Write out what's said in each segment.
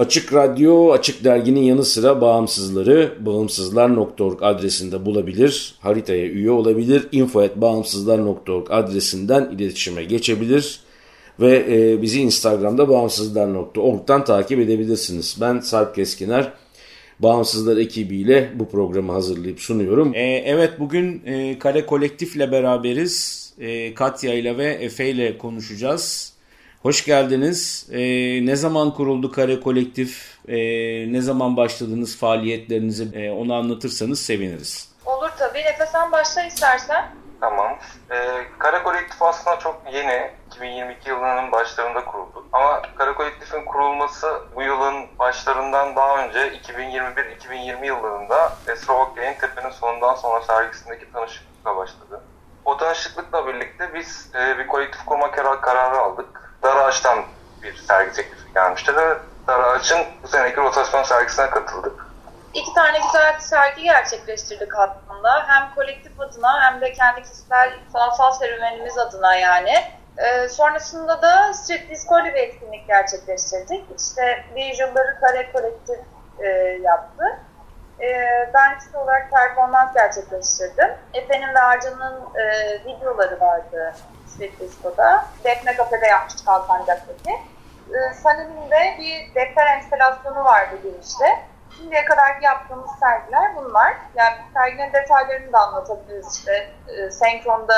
Açık Radyo, Açık Dergi'nin yanı sıra bağımsızları bağımsızlar.org adresinde bulabilir, haritaya üye olabilir, info.bağımsızlar.org adresinden iletişime geçebilir ve e, bizi Instagram'da bağımsızlar.org'dan takip edebilirsiniz. Ben Sarp Keskiner, Bağımsızlar ekibiyle bu programı hazırlayıp sunuyorum. E, evet bugün e, Kare Kolektif'le beraberiz. E, Katya ile ve Efe ile konuşacağız. Hoş geldiniz. Ee, ne zaman kuruldu Kare Kolektif? Ee, ne zaman başladınız faaliyetlerinizi? Ee, onu anlatırsanız seviniriz. Olur tabii. Efe sen başla istersen. Tamam. Ee, Kare Kolektif aslında çok yeni. 2022 yılının başlarında kuruldu. Ama Kare Kolektif'in kurulması bu yılın başlarından daha önce 2021-2020 yıllarında Esra Okyay'ın Tepe'nin sonundan sonra sergisindeki tanışıklıkla başladı. O tanışıklıkla birlikte biz e, bir kolektif kurma kararı aldık Dar Ağaç'tan bir sergi teklifi gelmişti ve Dar Ağaç'ın bu seneki rotasyon sergisine katıldık. İki tane güzel sergi gerçekleştirdik aslında. Hem kolektif adına hem de kendi kişisel sanatsal serüvenimiz adına yani. Ee, sonrasında da Street Disco bir etkinlik gerçekleştirdik. İşte Visual'ları Kare Kolektif e, yaptı. E, ben kişi olarak performans gerçekleştirdim. Efe'nin ve Arcan'ın e, videoları vardı Street Disco'da. Defne Kafe'de yapmıştık Alsancak'taki. Ee, Sanem'in de bir defter enstalasyonu vardı girişte. Şimdiye kadar yaptığımız sergiler bunlar. Yani serginin detaylarını da anlatabiliriz işte. E, senkronda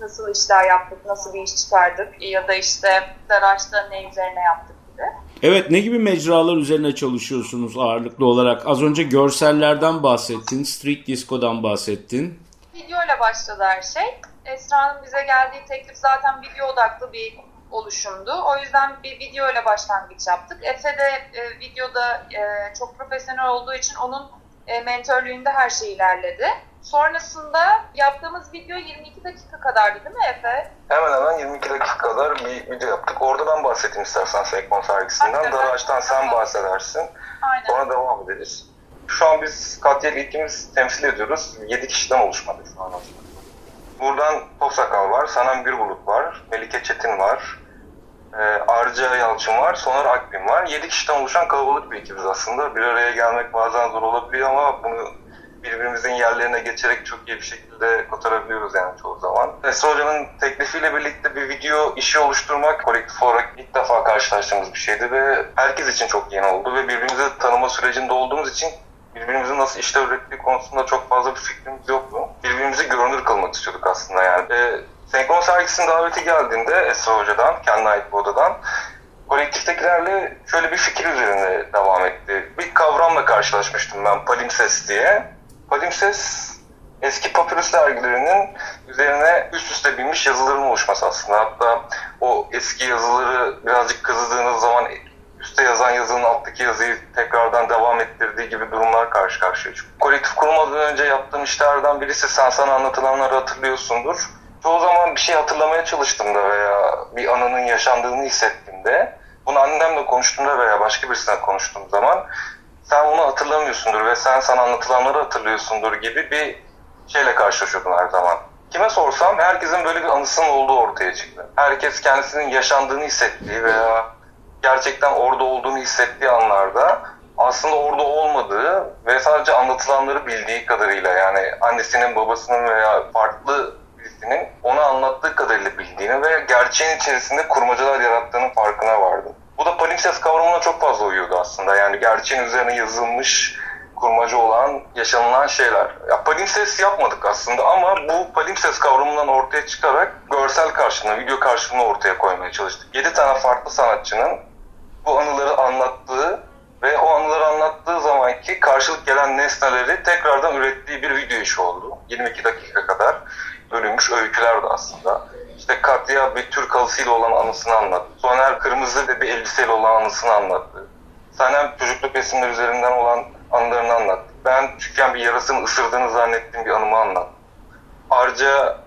nasıl işler yaptık, nasıl bir iş çıkardık ya da işte Daraş'ta ne üzerine yaptık gibi. Evet ne gibi mecralar üzerine çalışıyorsunuz ağırlıklı olarak? Az önce görsellerden bahsettin, street disco'dan bahsettin. Video ile başladı her şey. Esra'nın bize geldiği teklif zaten video odaklı bir oluşumdu. O yüzden bir video ile başlangıç yaptık. Efe de e, videoda e, çok profesyonel olduğu için onun e, mentörlüğünde her şey ilerledi. Sonrasında yaptığımız video 22 dakika kadardı değil mi Efe? Hemen hemen 22 dakika kadar bir video yaptık. Orada ben bahsedeyim istersen Sekmon sergisinden. Daraç'tan sen bahsedersin. Aynen. Sonra devam ederiz. Şu an biz Katya ilkimiz temsil ediyoruz. 7 kişiden oluşmadı şu an aslında. Buradan Topsakal var, Sanem Gürbulut var, Melike Çetin var, e, Arca Yalçın var, Soner Akbin var. 7 kişiden oluşan kalabalık bir ekibiz aslında. Bir araya gelmek bazen zor olabiliyor ama bunu birbirimizin yerlerine geçerek çok iyi bir şekilde kotarabiliyoruz yani çoğu zaman. Esra Hoca'nın teklifiyle birlikte bir video işi oluşturmak kolektif olarak ilk defa karşılaştığımız bir şeydi ve herkes için çok yeni oldu ve birbirimizi tanıma sürecinde olduğumuz için birbirimizin nasıl işler ürettiği konusunda çok fazla bir fikrimiz yoktu. Birbirimizi görünür kılmak istiyorduk aslında yani. E, Senkron sergisinin daveti geldiğinde Esra Hoca'dan, kendi ait bir odadan kolektiftekilerle şöyle bir fikir üzerine devam etti. Bir kavramla karşılaşmıştım ben palimpses diye. Palimpses eski papyrus dergilerinin üzerine üst üste binmiş yazıların oluşması aslında. Hatta o eski yazıları birazcık kazıdığınız zaman üstte yazan yazının alttaki yazıyı tekrardan devam ettirdiği gibi durumlar karşı karşıya çıkıyor. Kolektif kurulmadan önce yaptığım işlerden birisi sen sana anlatılanları hatırlıyorsundur. Çoğu zaman bir şey hatırlamaya çalıştığımda veya bir anının yaşandığını hissettiğimde bunu annemle konuştuğumda veya başka birisine konuştuğum zaman sen onu hatırlamıyorsundur ve sen sana anlatılanları hatırlıyorsundur gibi bir şeyle karşılaşıyordum her zaman. Kime sorsam herkesin böyle bir anısının olduğu ortaya çıktı. Herkes kendisinin yaşandığını hissettiği veya gerçekten orada olduğunu hissettiği anlarda aslında orada olmadığı ve sadece anlatılanları bildiği kadarıyla yani annesinin babasının veya farklı birisinin ona anlat gerçeğin içerisinde kurmacalar yarattığının farkına vardım. Bu da palimpsest kavramına çok fazla uyuyordu aslında. Yani gerçeğin üzerine yazılmış kurmacı olan, yaşanılan şeyler. Ya palimpsest yapmadık aslında ama bu palimpsest kavramından ortaya çıkarak görsel karşılığını, video karşılığını ortaya koymaya çalıştık. 7 tane farklı sanatçının bu anıları anlattığı ve o anıları anlattığı zamanki karşılık gelen nesneleri tekrardan ürettiği bir video işi oldu. 22 dakika kadar bölünmüş öyküler de aslında. İşte Katya bir Türk halısıyla olan anısını anlattı. Soner Kırmızı bir elbiseyle olan anısını anlattı. Sanem çocukluk resimler üzerinden olan anılarını anlattı. Ben küçükken bir yarasını ısırdığını zannettiğim bir anımı anlattı. Arca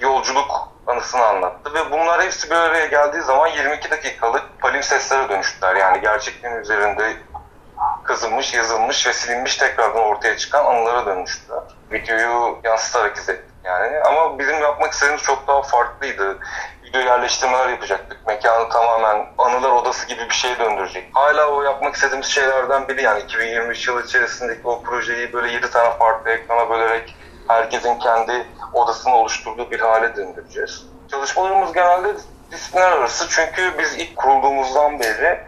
yolculuk anısını anlattı ve bunlar hepsi bir araya geldiği zaman 22 dakikalık palimpsestlere dönüştüler. Yani gerçekliğin üzerinde kazınmış, yazılmış ve silinmiş tekrardan ortaya çıkan anılara dönüştüler. Videoyu yansıtarak izlettik yani. Ama bizim yapmak istediğimiz çok daha farklıydı. Video yerleştirmeler yapacaktık. Mekanı tamamen anılar odası gibi bir şeye döndürecek. Hala o yapmak istediğimiz şeylerden biri yani 2023 yılı içerisindeki o projeyi böyle 7 tane farklı ekrana bölerek herkesin kendi odasını oluşturduğu bir hale döndüreceğiz. Çalışmalarımız genelde disiplinler arası çünkü biz ilk kurulduğumuzdan beri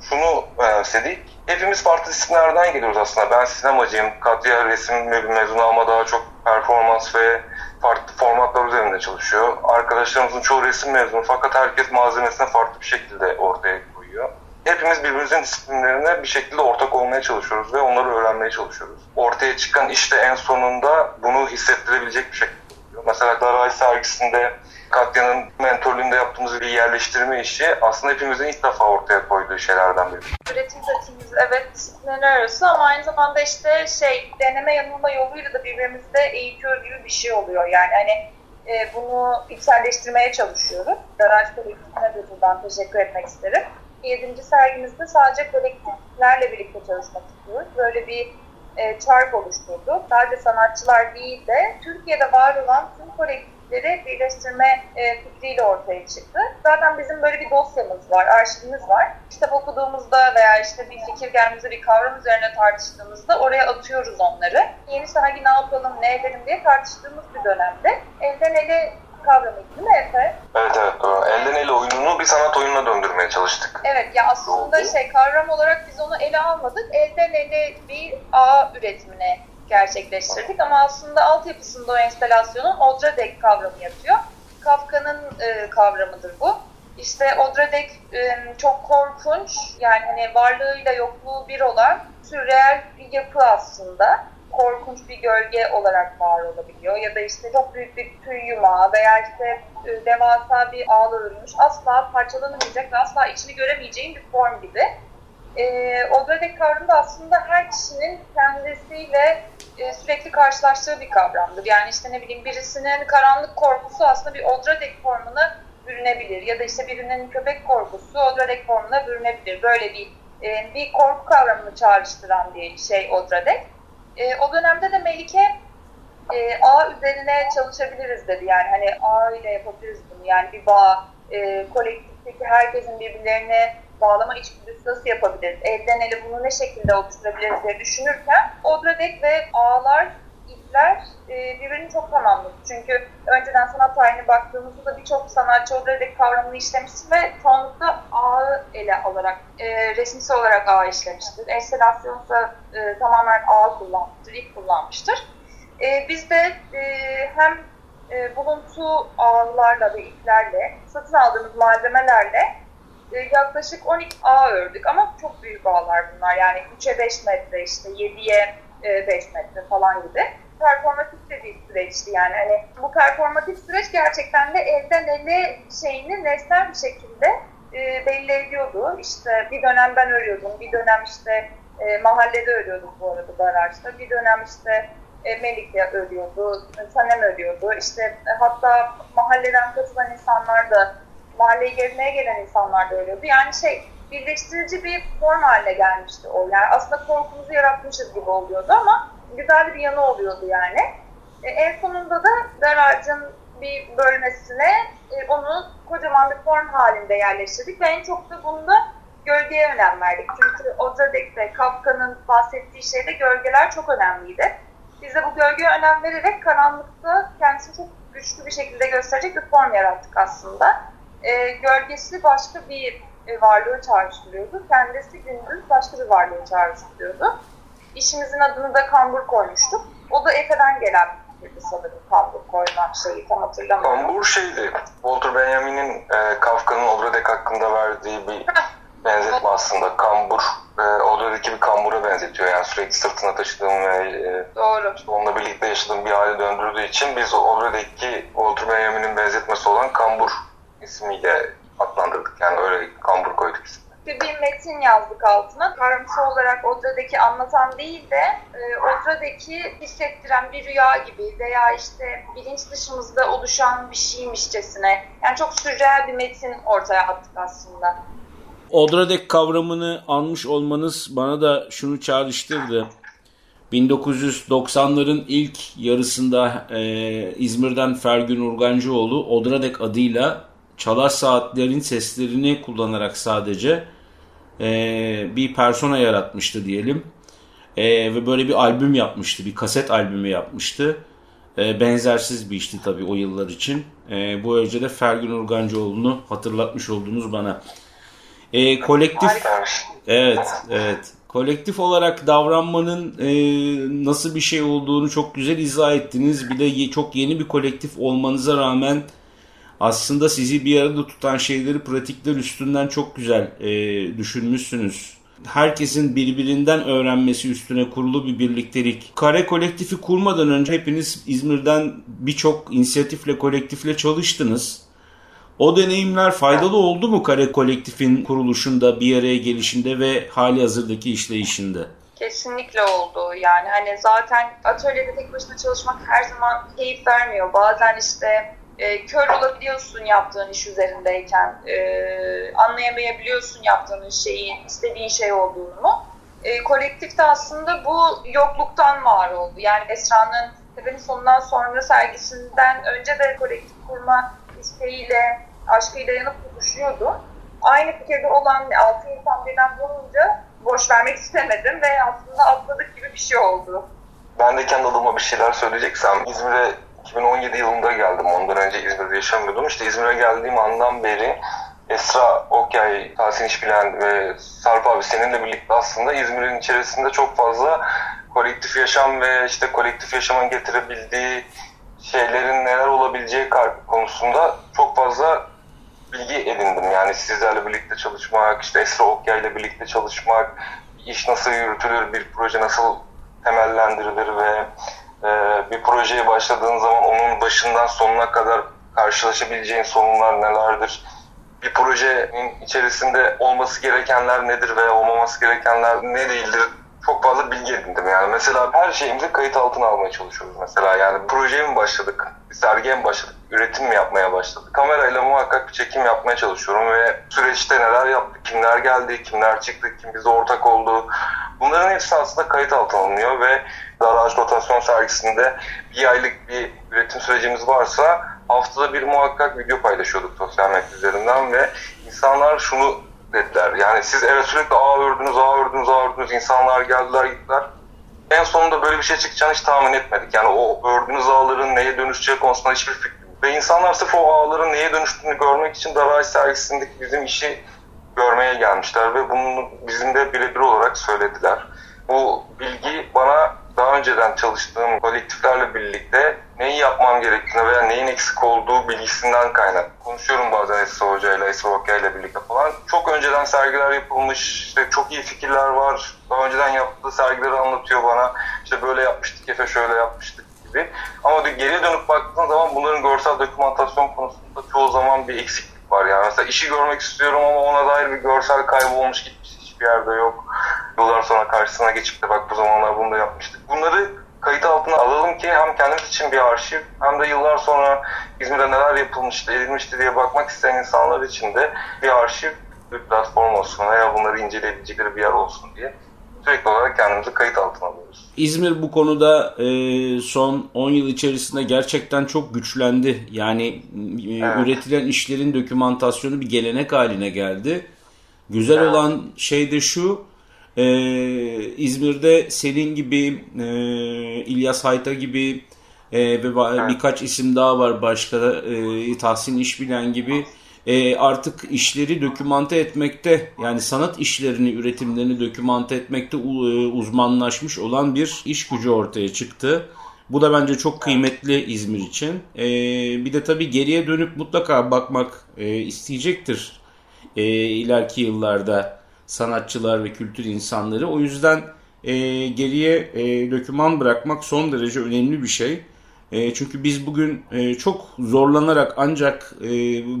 şunu önemsedik. Hepimiz farklı disiplinlerden geliyoruz aslında. Ben sinemacıyım. Katya resim mezunu ama daha çok performans ve farklı formatlar üzerinde çalışıyor. Arkadaşlarımızın çoğu resim mezunu fakat herkes malzemesine farklı bir şekilde ortaya koyuyor. Hepimiz birbirimizin disiplinlerine bir şekilde ortak olmaya çalışıyoruz ve onları öğrenmeye çalışıyoruz. Ortaya çıkan işte en sonunda bunu hissettirebilecek bir şekilde. Mesela Daray sergisinde Katya'nın mentorluğunda yaptığımız bir yerleştirme işi aslında hepimizin ilk defa ortaya koyduğu şeylerden biri. Üretim pratiğimiz evet disiplinler arası ama aynı zamanda işte şey deneme yanılma yoluyla da birbirimizde eğitiyor gibi bir şey oluyor. Yani hani e, bunu içselleştirmeye çalışıyoruz. Garaj kolektifine de buradan teşekkür etmek isterim. Yedinci sergimizde sadece kolektiflerle birlikte çalışmak istiyoruz. Böyle bir e, çark oluşturduk. Sadece sanatçılar değil de Türkiye'de var olan tüm kolektif fikirleri birleştirme e, fikriyle ortaya çıktı. Zaten bizim böyle bir dosyamız var, arşivimiz var. Kitap okuduğumuzda veya işte bir fikir geldiğimizde bir kavram üzerine tartıştığımızda oraya atıyoruz onları. Yeni sergi ne yapalım, ne edelim diye tartıştığımız bir dönemde elden ele kavramı değil mi Efe? Evet evet doğru. Elden ele oyununu bir sanat oyununa döndürmeye çalıştık. Evet ya aslında şey kavram olarak biz onu ele almadık. Elden ele bir ağ üretimine gerçekleştirdik ama aslında altyapısında o enstalasyonun Odradek kavramı yatıyor. Kafka'nın e, kavramıdır bu. İşte Odradek e, çok korkunç yani hani varlığıyla yokluğu bir olan sürreel bir yapı aslında. Korkunç bir gölge olarak var olabiliyor ya da işte çok büyük bir tüy yumağı veya işte e, devasa bir ağla örülmüş asla parçalanamayacak ve asla içini göremeyeceğin bir form gibi. E, Odradek kavramı da aslında her kişinin kendisiyle e, sürekli karşılaştığı bir kavramdır. Yani işte ne bileyim birisinin karanlık korkusu aslında bir Odradek formuna bürünebilir. Ya da işte birinin köpek korkusu Odradek formuna bürünebilir. Böyle bir e, bir korku kavramını çağrıştıran bir şey Odradek. E, o dönemde de Melike e, ağ üzerine çalışabiliriz dedi. Yani hani ağ ile yapabiliriz bunu. Yani bir bağ, e, kolektifteki herkesin birbirlerine bağlama içgüdüsü nasıl yapabiliriz? Elden ele bunu ne şekilde oluşturabiliriz diye düşünürken Odradek ve ağlar, ipler e, birbirini çok tamamladı. Çünkü önceden sanat tarihine baktığımızda da birçok sanatçı Odradek kavramını işlemiştir ve çoğunlukla ağı ele alarak, e, resimsel olarak ağı işlemiştir. Enstalasyonsa e, tamamen ağı kullanmıştır, ip kullanmıştır. E, biz de e, hem e, buluntu ağlarla ve iplerle, satın aldığımız malzemelerle e, yaklaşık 12 ağ ördük ama çok büyük ağlar bunlar. Yani 3'e 5 metre işte 7'ye 5 e, metre falan gibi. Performatif de bir süreçti yani. Hani bu performatif süreç gerçekten de elden ele şeyini nesnel bir şekilde e, belli ediyordu. İşte bir dönem ben örüyordum, bir dönem işte e, mahallede örüyordum bu arada garajda. Bir dönem işte e, Melike örüyordu, Sanem örüyordu. İşte hatta mahalleden katılan insanlar da mahalleyi gezmeye gelen insanlar da ölüyordu. Yani şey birleştirici bir form haline gelmişti o. Yani aslında korkumuzu yaratmışız gibi oluyordu ama güzel bir yanı oluyordu yani. E, en sonunda da garajın bir bölmesine e, onu kocaman bir form halinde yerleştirdik ve en çok da bunda gölgeye önem verdik. Çünkü Ozadek'te Kafka'nın bahsettiği şeyde gölgeler çok önemliydi. Biz de bu gölgeye önem vererek karanlıkta kendisini çok güçlü bir şekilde gösterecek bir form yarattık aslında. e, gölgesi başka bir e, varlığı çağrıştırıyordu. Kendisi gündüz başka bir varlığı çağrıştırıyordu. İşimizin adını da kambur koymuştuk. O da Efe'den gelen bir sanırım kambur koyma şeyi tam hatırlamıyorum. Kambur şeydi. Walter Benjamin'in e, Kafka'nın Odradek hakkında verdiği bir benzetme aslında. Kambur, e, Odradek'i bir kambura benzetiyor. Yani sürekli sırtına taşıdığım ve e, Doğru. onunla birlikte yaşadığım bir hale döndürdüğü için biz Odradek'i Walter Benjamin'in benzetmesi olan kambur ismiyle adlandırdık. Yani öyle kambur koyduk ismini. Bir metin yazdık altına. Kavramsal olarak Odra'daki anlatan değil de e, Odra'daki hissettiren bir rüya gibi veya işte bilinç dışımızda oluşan bir şeymişçesine. Yani çok sürreel bir metin ortaya attık aslında. Odradek kavramını almış olmanız bana da şunu çağrıştırdı. 1990'ların ilk yarısında e, İzmir'den Fergün Urgancıoğlu Odradek adıyla çalar saatlerin seslerini kullanarak sadece e, bir persona yaratmıştı diyelim. E, ve böyle bir albüm yapmıştı, bir kaset albümü yapmıştı. E, benzersiz bir işti tabii o yıllar için. E, bu önce de Fergün Urgancıoğlu'nu hatırlatmış oldunuz bana. E, kolektif Harikaymış. Evet, evet. Kolektif olarak davranmanın e, nasıl bir şey olduğunu çok güzel izah ettiniz. Bir de ye- çok yeni bir kolektif olmanıza rağmen aslında sizi bir arada tutan şeyleri pratikler üstünden çok güzel e, düşünmüşsünüz. Herkesin birbirinden öğrenmesi üstüne kurulu bir birliktelik. Kare kolektifi kurmadan önce hepiniz İzmir'den birçok inisiyatifle, kolektifle çalıştınız. O deneyimler faydalı oldu mu Kare Kolektif'in kuruluşunda, bir araya gelişinde ve hali hazırdaki işleyişinde? Kesinlikle oldu. Yani hani zaten atölyede tek başına çalışmak her zaman keyif vermiyor. Bazen işte e, kör olabiliyorsun yaptığın iş üzerindeyken. E, anlayamayabiliyorsun yaptığın şeyin istediğin şey olduğunu. E, kolektifte aslında bu yokluktan var oldu. Yani Esra'nın Tepe'nin sonundan sonra sergisinden önce de kolektif kurma isteğiyle, aşkıyla yanıp tutuşuyordu. Aynı fikirde olan altı insan birden bulunca boş vermek istemedim ve aslında atladık gibi bir şey oldu. Ben de kendi adıma bir şeyler söyleyeceksem İzmir'e 2017 yılında geldim. Ondan önce İzmir'de yaşamıyordum. İşte İzmir'e geldiğim andan beri Esra Okyay, Tahsin İşbilen ve Sarp abi seninle birlikte aslında İzmir'in içerisinde çok fazla kolektif yaşam ve işte kolektif yaşamın getirebildiği şeylerin neler olabileceği konusunda çok fazla bilgi edindim. Yani sizlerle birlikte çalışmak, işte Esra Okyay ile birlikte çalışmak, iş nasıl yürütülür, bir proje nasıl temellendirilir ve e, bir projeye başladığın zaman onun başından sonuna kadar karşılaşabileceğin sorunlar nelerdir? Bir projenin içerisinde olması gerekenler nedir veya olmaması gerekenler ne değildir? Çok fazla bilgi edindim yani. Mesela her şeyimizi kayıt altına almaya çalışıyoruz mesela. Yani projeye mi başladık, sergiye mi başladık, üretim mi yapmaya başladık? Kamerayla muhakkak bir çekim yapmaya çalışıyorum ve süreçte neler yaptık, kimler geldi, kimler çıktı, kim bize ortak oldu. Bunların hepsi aslında kayıt altına alınıyor ve Daraj Rotasyon sergisinde bir aylık bir üretim sürecimiz varsa haftada bir muhakkak video paylaşıyorduk sosyal medya üzerinden ve insanlar şunu dediler. Yani siz evet sürekli ağ ördünüz, ağ ördünüz, ağ ördünüz. İnsanlar geldiler, gittiler. En sonunda böyle bir şey çıkacağını hiç tahmin etmedik. Yani o ördüğünüz ağların neye dönüşeceği konusunda hiçbir fikrim. Ve insanlar sırf o ağların neye dönüştüğünü görmek için Daraj sergisindeki bizim işi görmeye gelmişler ve bunu bizim de birebir olarak söylediler. Bu bilgi bana daha önceden çalıştığım kolektiflerle birlikte neyi yapmam gerektiğini veya neyin eksik olduğu bilgisinden kaynak. Konuşuyorum bazen Esra Hoca ile, Esra Hoca ile birlikte falan. Çok önceden sergiler yapılmış, işte çok iyi fikirler var. Daha önceden yaptığı sergileri anlatıyor bana. İşte böyle yapmıştık, Efe şöyle yapmıştık gibi. Ama geriye dönüp baktığın zaman bunların görsel dokümantasyon konusunda çoğu zaman bir eksiklik var. Yani mesela işi görmek istiyorum ama ona dair bir görsel kaybı olmuş gitmiş hiçbir yerde yok. Yıllar sonra karşısına geçip de bak bu zamanlar bunu da yapmıştık. Bunları kayıt altına alalım ki hem kendimiz için bir arşiv hem de yıllar sonra İzmir'de neler yapılmıştı, edilmişti diye bakmak isteyen insanlar için de bir arşiv, bir platform olsun veya bunları inceleyebilecekleri bir yer olsun diye sürekli olarak kendimizi kayıt altına alıyoruz. İzmir bu konuda e, son 10 yıl içerisinde gerçekten çok güçlendi. Yani e, evet. üretilen işlerin dokümantasyonu bir gelenek haline geldi. Güzel evet. olan şey de şu, e, İzmir'de senin gibi, e, İlyas Hayta gibi e, ve evet. birkaç isim daha var başka, e, Tahsin İşbilen gibi e, artık işleri dokümante etmekte yani sanat işlerini, üretimlerini dokümante etmekte e, uzmanlaşmış olan bir iş gücü ortaya çıktı. Bu da bence çok kıymetli İzmir için. E, bir de tabii geriye dönüp mutlaka bakmak e, isteyecektir e, ileriki yıllarda sanatçılar ve kültür insanları. O yüzden e, geriye e, döküman bırakmak son derece önemli bir şey. E, çünkü biz bugün e, çok zorlanarak ancak e,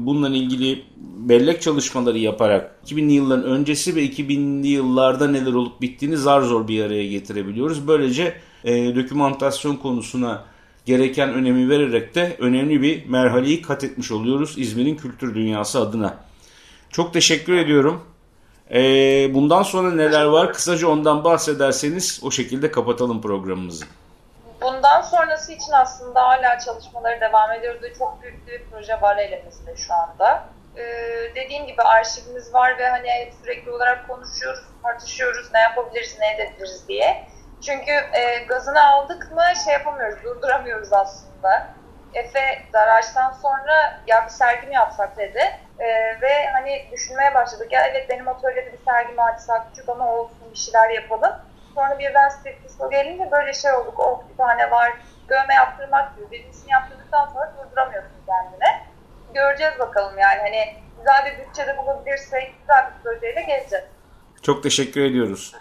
bununla ilgili bellek çalışmaları yaparak 2000'li yılların öncesi ve 2000'li yıllarda neler olup bittiğini zar zor bir araya getirebiliyoruz. Böylece e, dokümantasyon konusuna gereken önemi vererek de önemli bir merhaleyi kat etmiş oluyoruz İzmir'in kültür dünyası adına. Çok teşekkür ediyorum. E, bundan sonra neler var? Kısaca ondan bahsederseniz o şekilde kapatalım programımızı. Bundan sonrası için aslında hala çalışmaları devam ediyoruz çok büyük bir proje var elimizde şu anda. Ee, dediğim gibi arşivimiz var ve hani sürekli olarak konuşuyoruz, tartışıyoruz, ne yapabiliriz, ne edebiliriz diye. Çünkü e, gazını aldık mı şey yapamıyoruz, durduramıyoruz aslında. Efe Daraç'tan sonra ya bir sergi mi yapsak dedi. E, ve hani düşünmeye başladık. Ya evet benim atölyede bir sergi mi açsak küçük ama olsun bir şeyler yapalım. Sonra birden street disco gelince böyle şey olduk. Oh bir tane var. Dövme yaptırmak gibi. Birincisini yaptırdıktan sonra durduramıyorsun kendine. Göreceğiz bakalım yani. Hani güzel bir bütçede bulabilirsek güzel bir projeyle geleceğiz. Çok teşekkür ediyoruz.